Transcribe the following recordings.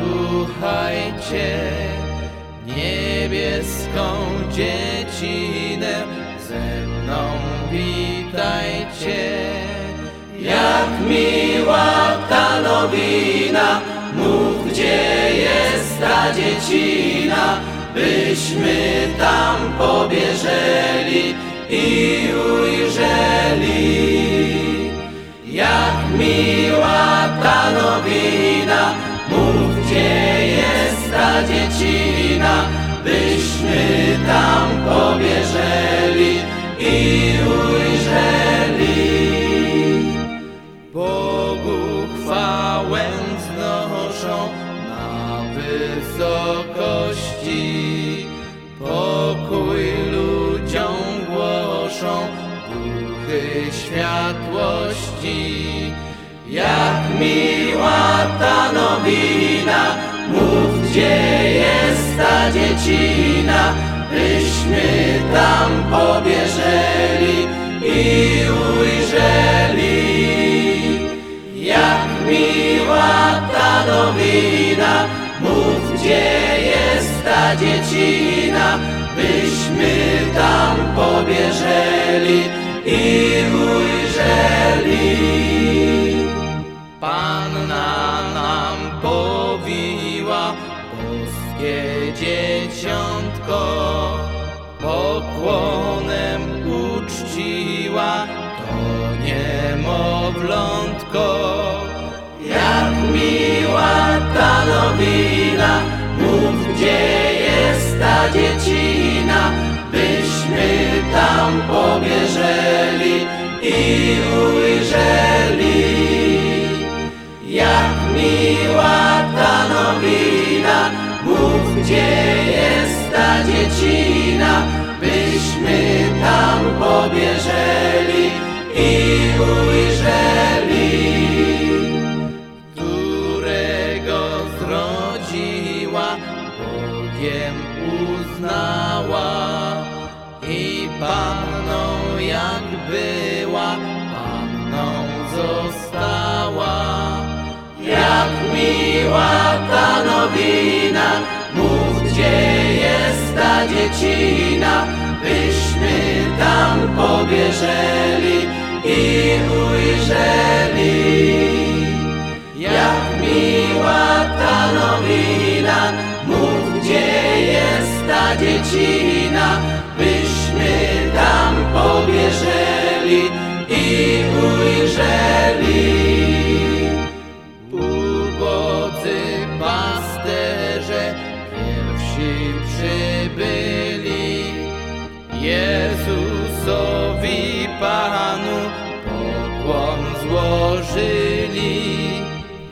witajcie niebieską dziecinę ze mną witajcie. Jak miła ta nowina, mów gdzie jest ta dziecina, byśmy tam pobieżeli i ujrzeli. Dziecina, byśmy tam pobieżeli i ujrzeli. Bogu chwałę znoszą na wysokości, pokój ludziom głoszą duchy światłości. Jak miła ta nowina, mów gdzie jest ta dziecina, byśmy tam pobieżeli i ujrzeli. Jak miła ta nowina, mów gdzie jest ta dziecina, byśmy tam pobieżeli i ujrzeli. Jak miła ta nowina, mów gdzie jest ta dziecina, byśmy tam pobieżeli i ujrzeli. Jak miła ta nowina, mów gdzie jest ta dziecina, byśmy tam pobieżeli i ujrzeli. Bogiem uznała i Panną jak była, Panną została. Jak miła ta nowina, mów gdzie jest ta dziecina, byśmy tam pobieżeli i ujrzeli. Ta dziecina, byśmy tam pobieżeli i ujrzeli. Ubodzy pasterze pierwsi przybyli, Jezusowi Panu pokłon złożyli.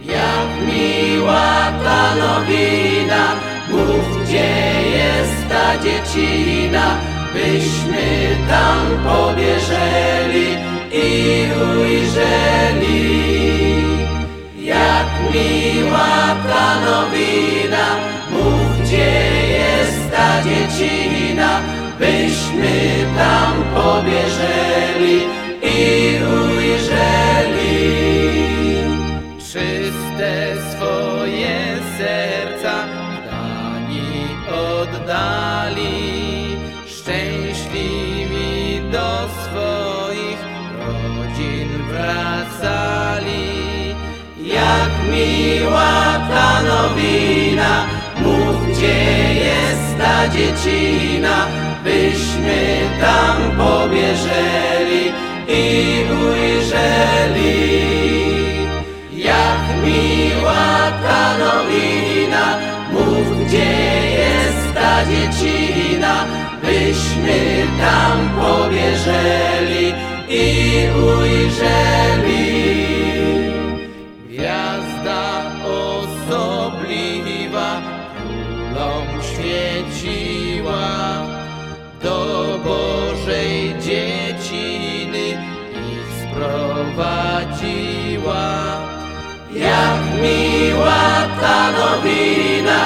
Jak miła ta nowina, mów gdzie jest ta dziecina, byśmy tam pobieżeli i ujrzeli. Jak miła ta nowina, mów gdzie jest ta dziecina, byśmy tam pobieżeli oddali, szczęśliwi do swoich rodzin wracali. Jak miła ta nowina, mów gdzie jest ta dziecina, byśmy tam pobieżeli i dziecina, byśmy tam pobieżeli i ujrzeli. Gwiazda osobliwa królom świeciła, do Bożej dzieciny ich sprowadziła. Jak miła ta nowina,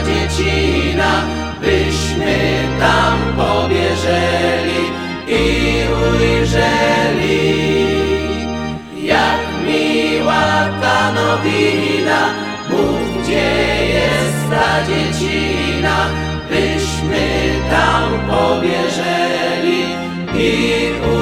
dziecina, byśmy tam pobieżeli i ujrzeli, jak miła ta nowina, mów gdzie jest ta dziecina, byśmy tam pobieżeli i ujrzeli.